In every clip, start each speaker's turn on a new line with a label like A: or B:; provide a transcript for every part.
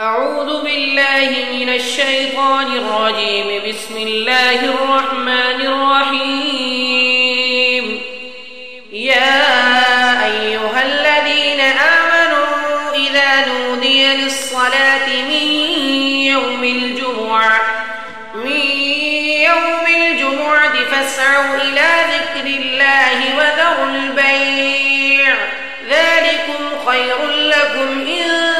A: أعوذ بالله من الشيطان الرجيم. بسم الله الرحمن الرحيم. يا أيها الذين آمنوا إذا نودي للصلاة من يوم الجمعة، من يوم الجمعة فاسعوا إلى ذكر الله وذروا البيع. ذلكم خير لكم إن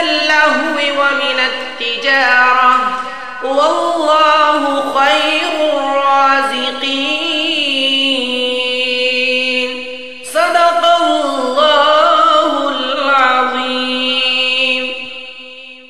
A: اللهو ومن التجارة. والله خير الرازقين. صدق